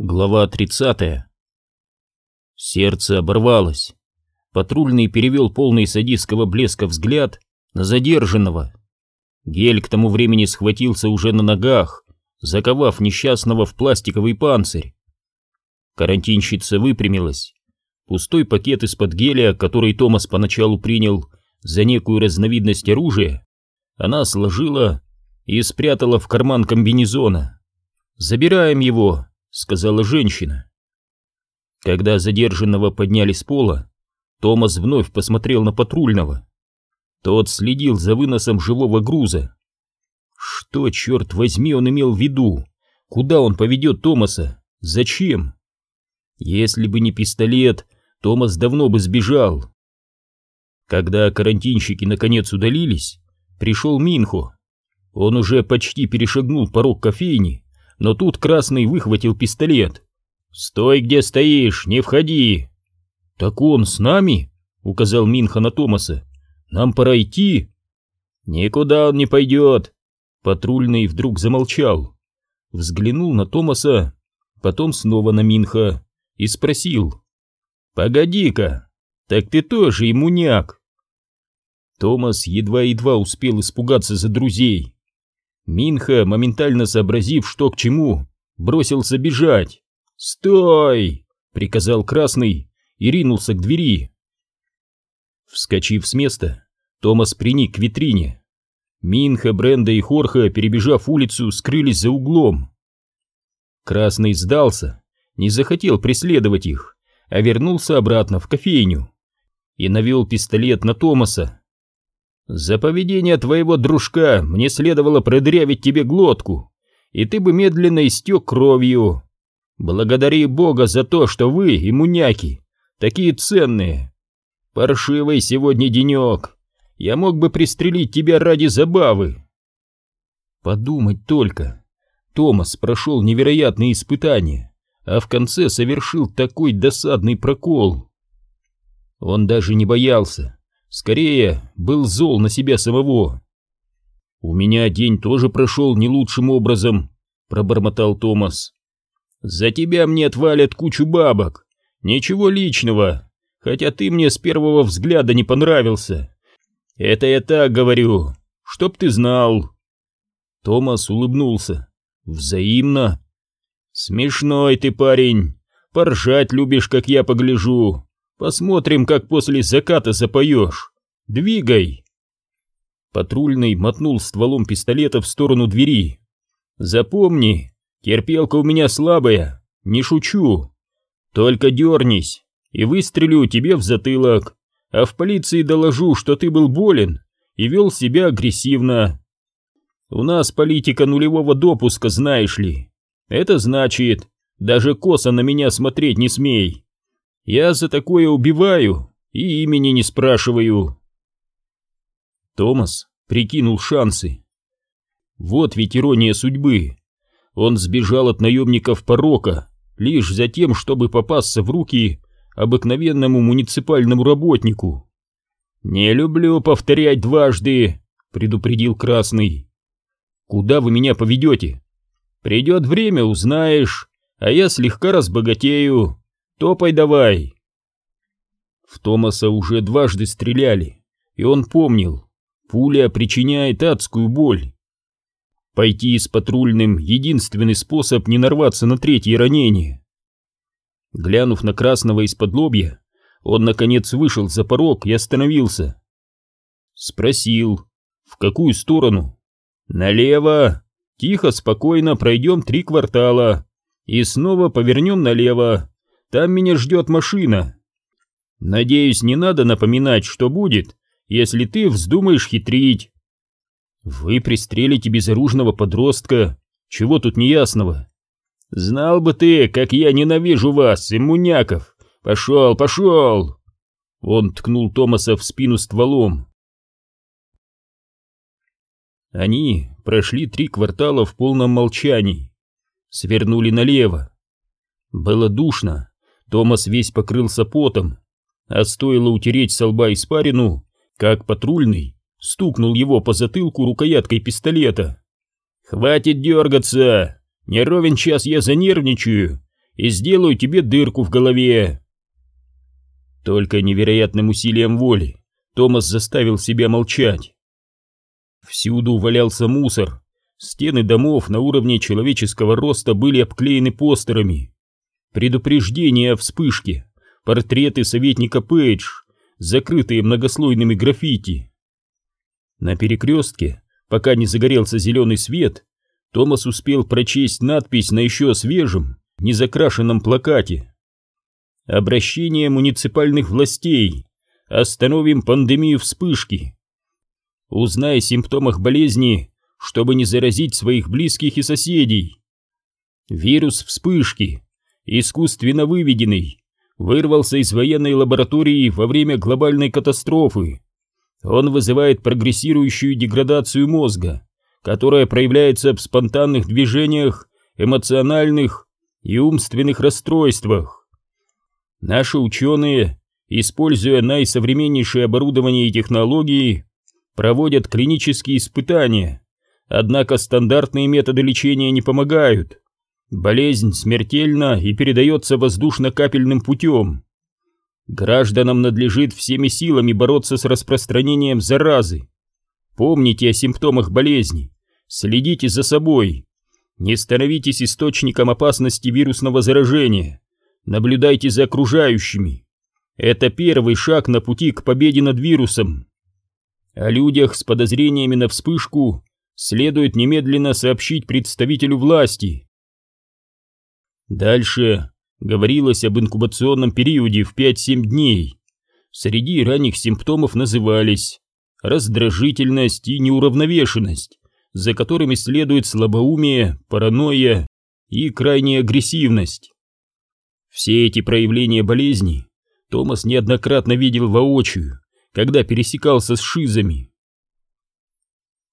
Глава 30. Сердце оборвалось. Патрульный перевел полный садистского блеска взгляд на задержанного. Гель к тому времени схватился уже на ногах, заковав несчастного в пластиковый панцирь. Карантинщица выпрямилась. Пустой пакет из-под геля, который Томас поначалу принял за некую разновидность оружия, она сложила и спрятала в карман комбинезона. «Забираем его», — сказала женщина. Когда задержанного подняли с пола, Томас вновь посмотрел на патрульного. Тот следил за выносом живого груза. Что, черт возьми, он имел в виду? Куда он поведет Томаса? Зачем? Если бы не пистолет, Томас давно бы сбежал. Когда карантинщики наконец удалились, пришел Минхо. Он уже почти перешагнул порог кофейни, но тут Красный выхватил пистолет. «Стой, где стоишь, не входи!» «Так он с нами?» — указал Минха на Томаса. «Нам пора идти». «Никуда он не пойдет!» Патрульный вдруг замолчал, взглянул на Томаса, потом снова на Минха и спросил. «Погоди-ка, так ты тоже иммуняк!» Томас едва-едва успел испугаться за друзей. Минха, моментально сообразив, что к чему, бросился бежать. «Стой!» — приказал Красный и ринулся к двери. Вскочив с места, Томас приник к витрине. Минха, Бренда и Хорха, перебежав улицу, скрылись за углом. Красный сдался, не захотел преследовать их, а вернулся обратно в кофейню и навел пистолет на Томаса. За поведение твоего дружка мне следовало продырявить тебе глотку, и ты бы медленно истек кровью. Благодари Бога за то, что вы, иммуняки, такие ценные. Паршивый сегодня денек. Я мог бы пристрелить тебя ради забавы. Подумать только. Томас прошел невероятные испытания, а в конце совершил такой досадный прокол. Он даже не боялся, Скорее, был зол на себя самого. «У меня день тоже прошел не лучшим образом», — пробормотал Томас. «За тебя мне отвалят кучу бабок. Ничего личного, хотя ты мне с первого взгляда не понравился. Это я так говорю, чтоб ты знал». Томас улыбнулся. «Взаимно». «Смешной ты парень. Поржать любишь, как я погляжу. Посмотрим, как после заката запоешь. Двигай!» Патрульный мотнул стволом пистолета в сторону двери. «Запомни, терпелка у меня слабая, не шучу. Только дернись, и выстрелю тебе в затылок, а в полиции доложу, что ты был болен и вел себя агрессивно. У нас политика нулевого допуска, знаешь ли. Это значит, даже косо на меня смотреть не смей. Я за такое убиваю и имени не спрашиваю. Томас прикинул шансы. Вот ведь ирония судьбы. Он сбежал от наемников порока лишь за тем, чтобы попасться в руки обыкновенному муниципальному работнику. «Не люблю повторять дважды», — предупредил Красный. «Куда вы меня поведете?» «Придет время, узнаешь, а я слегка разбогатею. Топай давай!» В Томаса уже дважды стреляли, и он помнил, пуля причиняет адскую боль. Пойти с патрульным — единственный способ не нарваться на третье ранение. Глянув на красного из-под лобья, он, наконец, вышел за порог и остановился. Спросил, в какую сторону? Налево. Тихо, спокойно пройдем три квартала и снова повернем налево. Там меня ждет машина. Надеюсь, не надо напоминать, что будет, если ты вздумаешь хитрить. Вы пристрелите безоружного подростка. Чего тут неясного? Знал бы ты, как я ненавижу вас, иммуняков. Пошел, пошел. Он ткнул Томаса в спину стволом. Они прошли три квартала в полном молчании. Свернули налево. Было душно, Томас весь покрылся потом, а стоило утереть со лба испарину, как патрульный стукнул его по затылку рукояткой пистолета. «Хватит дергаться! Не ровен час я занервничаю, и сделаю тебе дырку в голове. Только невероятным усилием воли Томас заставил себя молчать. Всюду валялся мусор, стены домов на уровне человеческого роста были обклеены постерами. Предупреждения о вспышке, портреты советника Пейдж, закрытые многослойными граффити. На перекрестке, пока не загорелся зеленый свет, Томас успел прочесть надпись на еще свежем, незакрашенном плакате. Обращение муниципальных властей. Остановим пандемию вспышки. Узнай о симптомах болезни, чтобы не заразить своих близких и соседей. Вирус вспышки, искусственно выведенный, вырвался из военной лаборатории во время глобальной катастрофы. Он вызывает прогрессирующую деградацию мозга, которая проявляется в спонтанных движениях, эмоциональных и умственных расстройствах. Наши ученые, используя наисовременнейшее оборудование и технологии, проводят клинические испытания, однако стандартные методы лечения не помогают. Болезнь смертельна и передается воздушно-капельным путем. Гражданам надлежит всеми силами бороться с распространением заразы. Помните о симптомах болезни, следите за собой, не становитесь источником опасности вирусного заражения, наблюдайте за окружающими. Это первый шаг на пути к победе над вирусом. О людях с подозрениями на вспышку следует немедленно сообщить представителю власти. Дальше говорилось об инкубационном периоде в 5-7 дней. Среди ранних симптомов назывались раздражительность и неуравновешенность, за которыми следует слабоумие, паранойя и крайняя агрессивность. Все эти проявления болезни Томас неоднократно видел воочию, когда пересекался с шизами.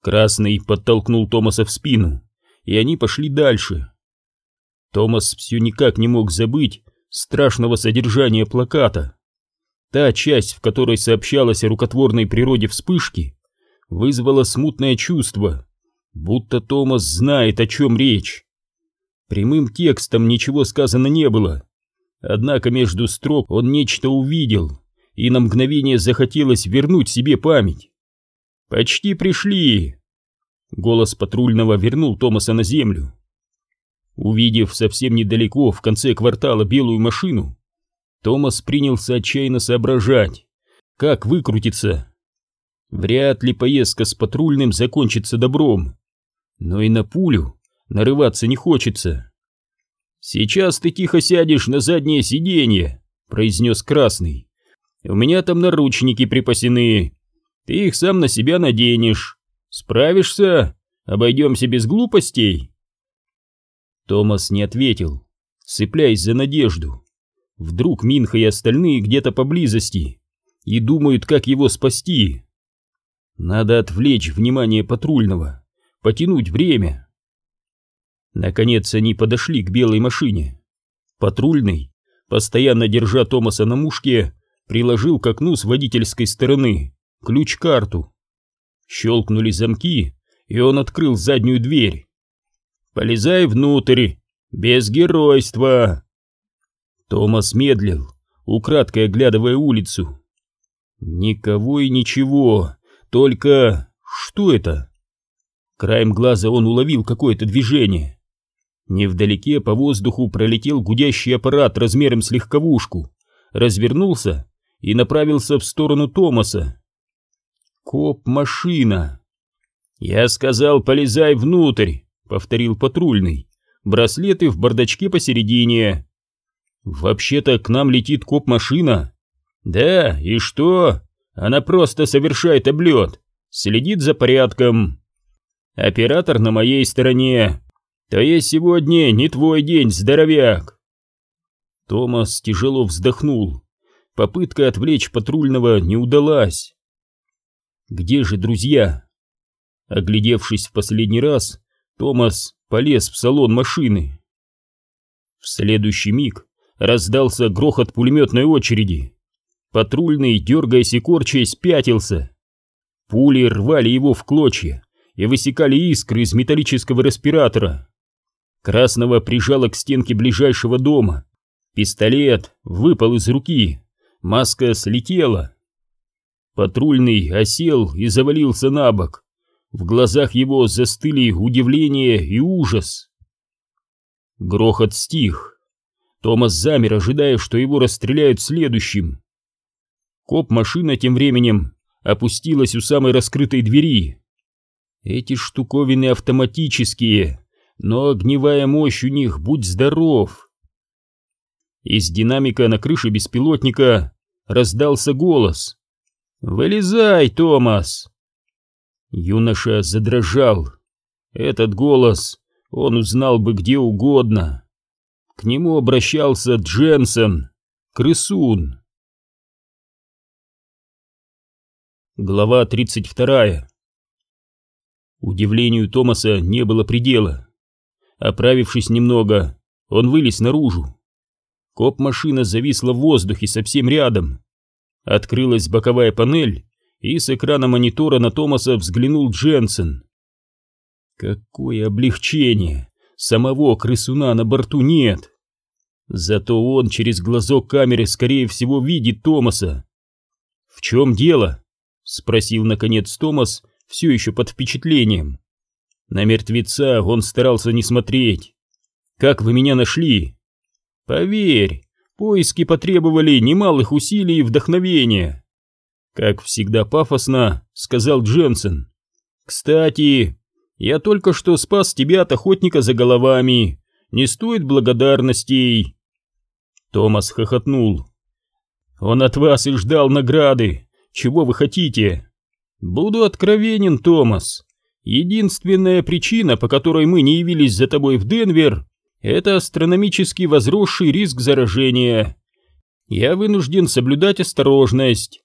Красный подтолкнул Томаса в спину, и они пошли дальше. Томас все никак не мог забыть страшного содержания плаката. Та часть, в которой сообщалось о рукотворной природе вспышки, вызвала смутное чувство, будто Томас знает, о чем речь. Прямым текстом ничего сказано не было, однако между строк он нечто увидел, и на мгновение захотелось вернуть себе память. «Почти пришли!» Голос патрульного вернул Томаса на землю. Увидев совсем недалеко, в конце квартала, белую машину, Томас принялся отчаянно соображать, как выкрутиться. Вряд ли поездка с патрульным закончится добром, но и на пулю нарываться не хочется. «Сейчас ты тихо сядешь на заднее сиденье», — произнес Красный. «У меня там наручники припасены. Ты их сам на себя наденешь. Справишься? Обойдемся без глупостей?» Томас не ответил, цепляясь за надежду. Вдруг Минха и остальные где-то поблизости и думают, как его спасти. Надо отвлечь внимание патрульного, потянуть время. Наконец они подошли к белой машине. Патрульный, постоянно держа Томаса на мушке, приложил к окну с водительской стороны ключ-карту. Щелкнули замки, и он открыл заднюю дверь. Полезай внутрь, без геройства!» Томас медлил, украдкой оглядывая улицу. Никого и ничего, только... Что это? Краем глаза он уловил какое-то движение. Невдалеке по воздуху пролетел гудящий аппарат размером с легковушку, развернулся и направился в сторону Томаса. Коп-машина. «Я сказал, полезай внутрь!» — повторил патрульный. «Браслеты в бардачке посередине». «Вообще-то к нам летит коп-машина». «Да, и что? Она просто совершает облет, следит за порядком. Оператор на моей стороне. То есть сегодня не твой день, здоровяк». Томас тяжело вздохнул. Попытка отвлечь патрульного не удалась. «Где же друзья?» Оглядевшись в последний раз, Томас полез в салон машины. В следующий миг раздался грохот пулеметной очереди. Патрульный, дергаясь и корчаясь, пятился. Пули рвали его в клочья и высекали искры из металлического респиратора. Красного прижало к стенке ближайшего дома. Пистолет выпал из руки, маска слетела. Патрульный осел и завалился на бок. В глазах его застыли удивление и ужас. Грохот стих. Томас замер, ожидая, что его расстреляют следующим. Коп-машина тем временем опустилась у самой раскрытой двери. Эти штуковины автоматические, но огневая мощь у них, будь здоров. Из динамика на крыше беспилотника раздался голос. «Вылезай, Томас!» Юноша задрожал. Этот голос он узнал бы где угодно. К нему обращался Дженсен, крысун. Глава 32 Удивлению Томаса не было предела. Оправившись немного, он вылез наружу. Коп-машина зависла в воздухе совсем рядом. Открылась боковая панель, и с экрана монитора на Томаса взглянул Дженсен. Какое облегчение! Самого крысуна на борту нет. Зато он через глазок камеры, скорее всего, видит Томаса. «В чем дело?» — спросил, наконец, Томас, все еще под впечатлением. На мертвеца он старался не смотреть. «Как вы меня нашли?» «Поверь, поиски потребовали немалых усилий и вдохновения». «Как всегда пафосно», — сказал Дженсен. «Кстати, я только что спас тебя от охотника за головами. Не стоит благодарностей». Томас хохотнул. «Он от вас и ждал награды. Чего вы хотите?» «Буду откровенен, Томас. Единственная причина, по которой мы не явились за тобой в Денвер, это астрономически возросший риск заражения. Я вынужден соблюдать осторожность.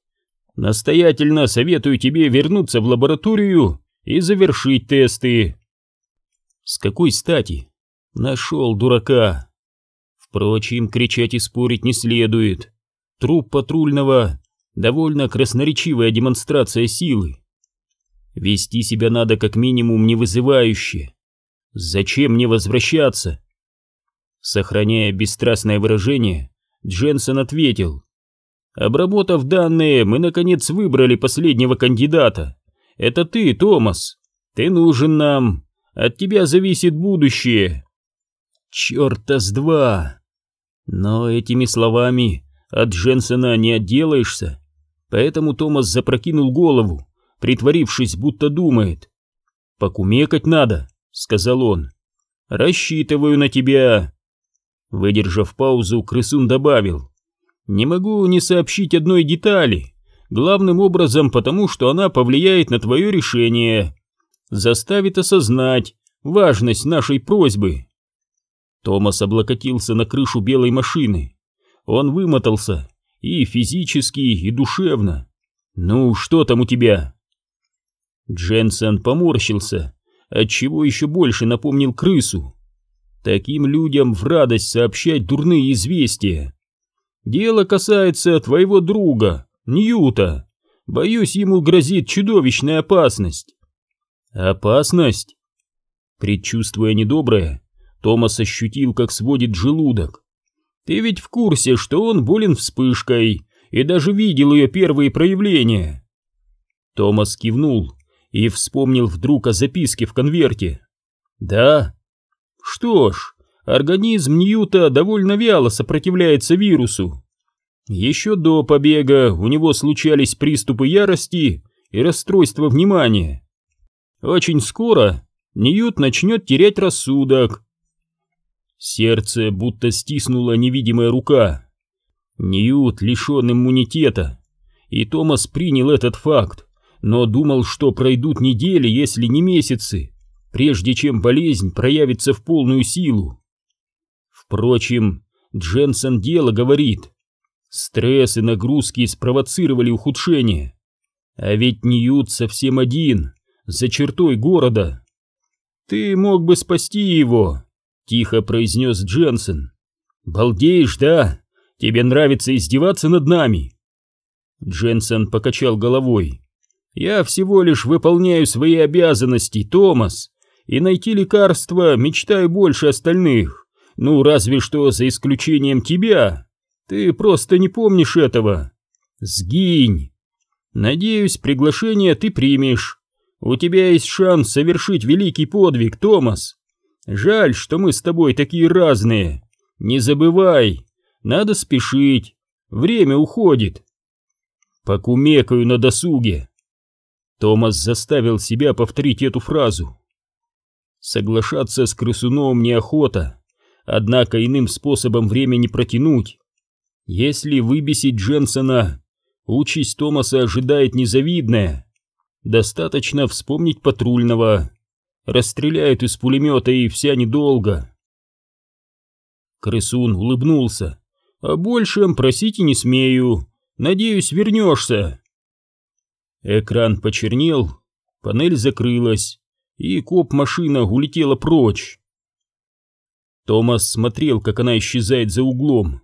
Настоятельно советую тебе вернуться в лабораторию и завершить тесты. С какой стати? Нашел дурака. Впрочем, кричать и спорить не следует. Труп патрульного — довольно красноречивая демонстрация силы. Вести себя надо как минимум не вызывающе. Зачем мне возвращаться? Сохраняя бесстрастное выражение, Дженсен ответил. Обработав данные, мы наконец выбрали последнего кандидата. Это ты, Томас. Ты нужен нам. От тебя зависит будущее. Черта с два. Но этими словами от Дженсена не отделаешься. Поэтому Томас запрокинул голову притворившись, будто думает. «Покумекать надо», — сказал он. «Рассчитываю на тебя». Выдержав паузу, крысун добавил. «Не могу не сообщить одной детали, главным образом потому, что она повлияет на твое решение, заставит осознать важность нашей просьбы». Томас облокотился на крышу белой машины. Он вымотался и физически, и душевно. «Ну, что там у тебя?» Дженсен поморщился, отчего еще больше напомнил крысу. Таким людям в радость сообщать дурные известия. Дело касается твоего друга, Ньюта. Боюсь, ему грозит чудовищная опасность. Опасность? Предчувствуя недоброе, Томас ощутил, как сводит желудок. Ты ведь в курсе, что он болен вспышкой, и даже видел ее первые проявления. Томас кивнул и вспомнил вдруг о записке в конверте. Да. Что ж, организм Ньюта довольно вяло сопротивляется вирусу. Еще до побега у него случались приступы ярости и расстройства внимания. Очень скоро Ньют начнет терять рассудок. Сердце будто стиснула невидимая рука. Ньют лишен иммунитета, и Томас принял этот факт но думал, что пройдут недели, если не месяцы, прежде чем болезнь проявится в полную силу. Впрочем, Дженсен дело говорит. Стресс и нагрузки спровоцировали ухудшение. А ведь Ньют совсем один, за чертой города. «Ты мог бы спасти его», — тихо произнес Дженсен. «Балдеешь, да? Тебе нравится издеваться над нами?» Дженсен покачал головой. Я всего лишь выполняю свои обязанности, Томас, и найти лекарство мечтаю больше остальных. Ну, разве что за исключением тебя. Ты просто не помнишь этого. Сгинь. Надеюсь, приглашение ты примешь. У тебя есть шанс совершить великий подвиг, Томас. Жаль, что мы с тобой такие разные. Не забывай, надо спешить. Время уходит. Покумекаю на досуге. Томас заставил себя повторить эту фразу. Соглашаться с крысуном неохота, однако иным способом время не протянуть. Если выбесить Дженсона, участь Томаса ожидает незавидная. Достаточно вспомнить патрульного. Расстреляют из пулемета и вся недолго. Крысун улыбнулся. «О большем просить и не смею. Надеюсь, вернешься». Экран почернел, панель закрылась, и коп-машина улетела прочь. Томас смотрел, как она исчезает за углом.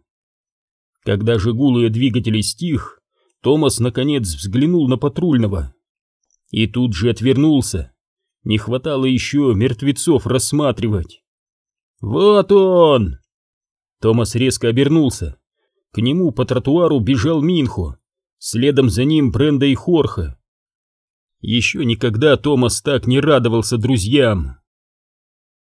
Когда же гул ее двигателей стих, Томас наконец взглянул на патрульного. И тут же отвернулся. Не хватало еще мертвецов рассматривать. «Вот он!» Томас резко обернулся. К нему по тротуару бежал Минхо, следом за ним Бренда и Хорха. Еще никогда Томас так не радовался друзьям.